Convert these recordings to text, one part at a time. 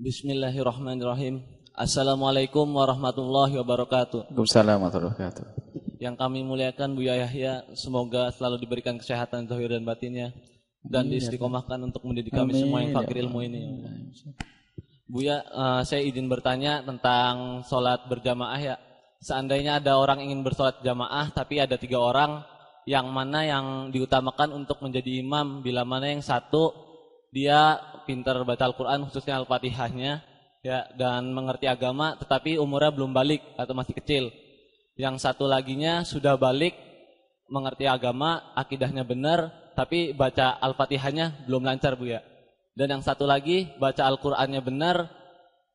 Bismillahirrahmanirrahim. Assalamualaikum warahmatullahi wabarakatuh. Waalaikumsalam warahmatullahi wabarakatuh. Yang kami muliakan Buya Yahya, semoga selalu diberikan kesehatan zahir dan batinnya dan Amin, ya diistiqomahkan untuk mendidik kami semua yang Amin, ya fakir ilmu ini. Buya, eh, saya izin bertanya tentang sholat berjamaah ya. Seandainya ada orang ingin bersolat jamaah, tapi ada tiga orang, yang mana yang diutamakan untuk menjadi imam, bila mana yang satu dia pintar baca Al-Quran, khususnya Al-Fatihahnya, ya dan mengerti agama, tetapi umurnya belum balik atau masih kecil. Yang satu laginya sudah balik, mengerti agama, akidahnya benar, tapi baca Al-Fatihahnya belum lancar bu ya. Dan yang satu lagi baca Al-Qur'annya benar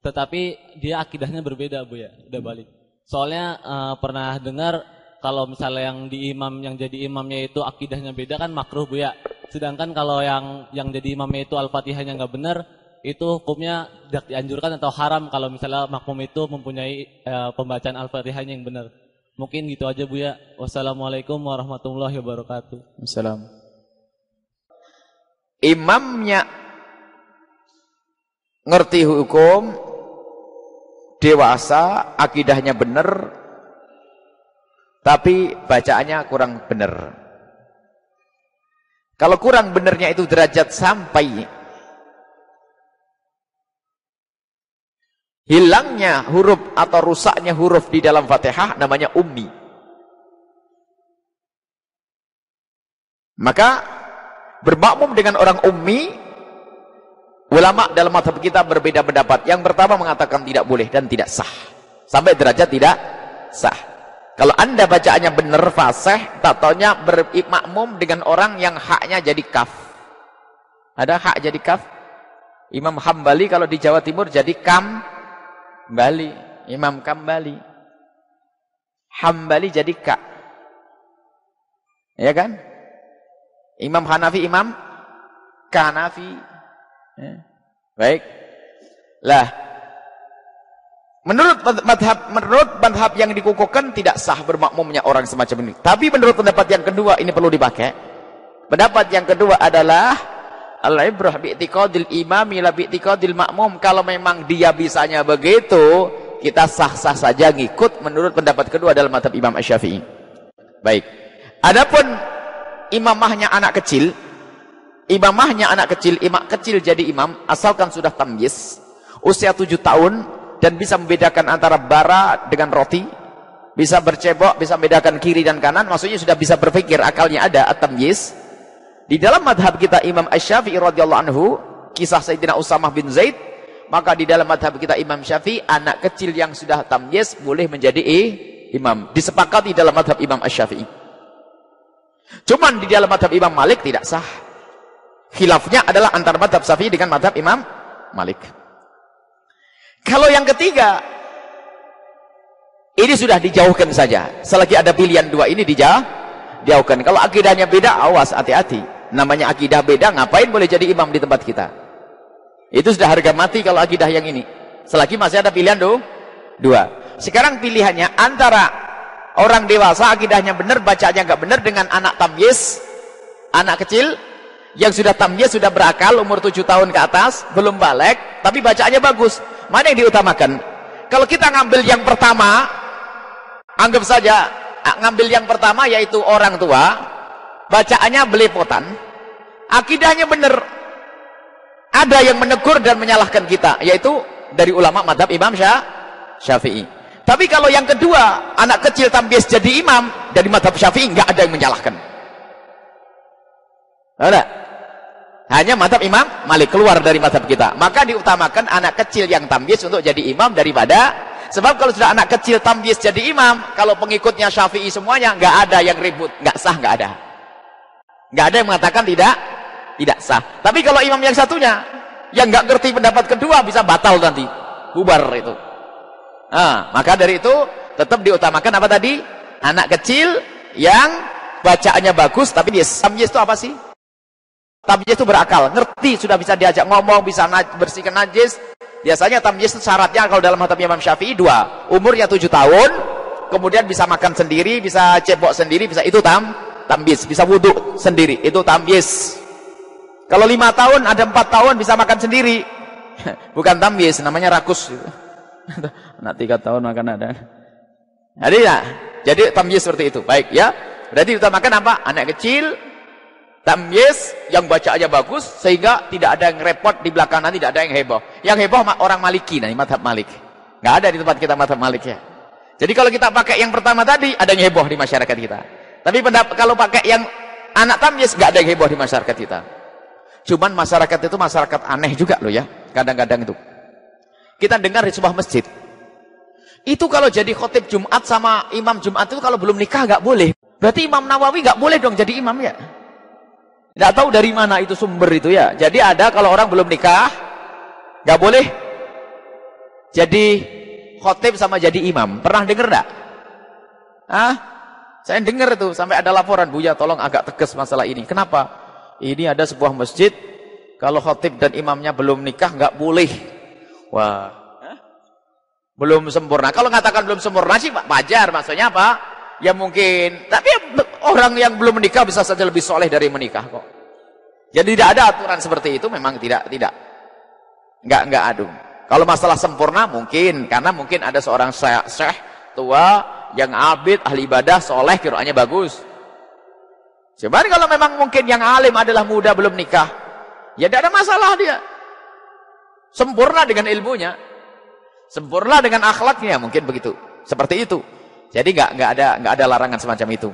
tetapi dia akidahnya berbeda Bu ya, udah balik. Soalnya eh, pernah dengar kalau misalnya yang di imam yang jadi imamnya itu akidahnya beda kan makruh Bu ya. Sedangkan kalau yang yang jadi imamnya itu Al-Fatihahnya nggak benar, itu hukumnya tidak dianjurkan atau haram kalau misalnya makmum itu mempunyai eh, pembacaan Al-Fatihahnya yang benar. Mungkin gitu aja Bu ya. Wassalamualaikum warahmatullahi wabarakatuh. Assalam. imamnya ngerti hukum dewasa akidahnya benar tapi bacaannya kurang benar kalau kurang benernya itu derajat sampai hilangnya huruf atau rusaknya huruf di dalam Fatihah namanya ummi. Maka bermakmum dengan orang ummi ulama dalam madhab kita berbeda pendapat. Yang pertama mengatakan tidak boleh dan tidak sah. Sampai derajat tidak sah kalau anda bacaannya benar fasih tatonya bermakmum dengan orang yang haknya jadi kaf. Ada hak jadi kaf? Imam Hambali kalau di Jawa Timur jadi kam Bali Imam Kambali. Hambali jadi ka. Ya kan? Imam Hanafi Imam Kanafi. Ya. baik. Lah menurut madhab menurut madhab yang dikukuhkan tidak sah bermakmumnya orang semacam ini. Tapi menurut pendapat yang kedua ini perlu dipakai. Pendapat yang kedua adalah al-ibrah bi'tiqadil imami la bi'tiqadil makmum. Kalau memang dia bisanya begitu kita sah-sah saja ngikut. Menurut pendapat kedua dalam madhab Imam Asy-Syafi'i baik. Adapun imamahnya anak kecil imamahnya anak kecil imam kecil jadi imam asalkan sudah tamyiz usia tujuh tahun dan bisa membedakan antara bara dengan roti bisa bercebok bisa membedakan kiri dan kanan maksudnya sudah bisa berpikir akalnya ada at-tamyiz di dalam madhab kita Imam Ash-Syafi'i radhiyallahu anhu kisah Sayyidina Usamah bin Zaid maka di dalam madhab kita Imam Syafi'i anak kecil yang sudah tamyiz boleh menjadi imam disepakati dalam madhab Imam Ash-Syafi'i Cuman di dalam madhab Imam Malik tidak sah. Khilafnya adalah antara madhab Syafi'i dengan madhab Imam Malik. Kalau yang ketiga, ini sudah dijauhkan saja. Selagi ada pilihan dua ini dijauh, dijauhkan. Kalau akidahnya beda, awas, hati-hati. Namanya akidah beda, ngapain boleh jadi imam di tempat kita? Itu sudah harga mati kalau akidah yang ini. Selagi masih ada pilihan do, dua. Sekarang pilihannya antara orang dewasa akidahnya benar bacaannya nggak benar dengan anak tamyiz anak kecil yang sudah tamyiz sudah berakal umur tujuh tahun ke atas belum balik tapi bacaannya bagus mana yang diutamakan kalau kita ngambil yang pertama anggap saja ngambil yang pertama yaitu orang tua bacaannya belepotan akidahnya benar ada yang menegur dan menyalahkan kita yaitu dari ulama madhab Imam Syafi'i tapi kalau yang kedua, anak kecil tambias jadi imam dari madhab syafi'i, nggak ada yang menyalahkan. Ada? Hanya madhab imam Malik keluar dari madhab kita. Maka diutamakan anak kecil yang tambias untuk jadi imam daripada sebab kalau sudah anak kecil tambias jadi imam, kalau pengikutnya syafi'i semuanya nggak ada yang ribut, nggak sah, nggak ada. Nggak ada yang mengatakan tidak tidak sah. Tapi kalau imam yang satunya yang nggak ngerti pendapat kedua bisa batal nanti, bubar itu. Nah, maka dari itu tetap diutamakan apa tadi? Anak kecil yang bacaannya bagus tapi dia tamyiz itu apa sih? Tamyiz itu berakal, ngerti, sudah bisa diajak ngomong, bisa naj bersihkan najis. Biasanya tamyiz itu syaratnya kalau dalam madhab Imam Syafi'i dua, umurnya tujuh tahun, kemudian bisa makan sendiri, bisa cebok sendiri, bisa itu tam tamyiz, bisa wudhu sendiri, itu tamyiz. Kalau lima tahun, ada empat tahun bisa makan sendiri, Bukan tamyiz, namanya rakus. Anak tiga tahun makan ada. Jadi ya, jadi tamyiz seperti itu. Baik ya. Berarti utamakan apa? Anak kecil, tamyiz yang baca aja bagus sehingga tidak ada yang repot di belakang nanti tidak ada yang heboh. Yang heboh orang Maliki nanti madhab Malik. Nggak ada di tempat kita madhab Malik ya. Jadi kalau kita pakai yang pertama tadi ada yang heboh di masyarakat kita. Tapi kalau pakai yang anak tamyiz nggak ada yang heboh di masyarakat kita. Cuman masyarakat itu masyarakat aneh juga loh ya. Kadang-kadang itu. Kita dengar di sebuah masjid. Itu kalau jadi khotib Jumat sama imam Jumat itu kalau belum nikah nggak boleh. Berarti Imam Nawawi nggak boleh dong jadi imam ya. Nggak tahu dari mana itu sumber itu ya. Jadi ada kalau orang belum nikah nggak boleh jadi khotib sama jadi imam. Pernah dengar nggak? Ah, saya dengar itu sampai ada laporan Buya tolong agak tegas masalah ini. Kenapa? ini ada sebuah masjid kalau khotib dan imamnya belum nikah nggak boleh wah belum sempurna kalau ngatakan belum sempurna sih wajar maksudnya apa ya mungkin. Tapi orang yang belum menikah bisa saja lebih soleh dari menikah kok. Jadi tidak ada aturan seperti itu memang tidak tidak. Nggak nggak adung kalau masalah sempurna mungkin. Karena mungkin ada seorang syekh tua yang abid ahli ibadah soleh kiroannya bagus. Coba kalau memang mungkin yang alim adalah muda belum nikah, ya tidak ada masalah dia. Sempurna dengan ilmunya, sempurna dengan akhlaknya, mungkin begitu. Seperti itu. Jadi nggak nggak ada nggak ada larangan semacam itu.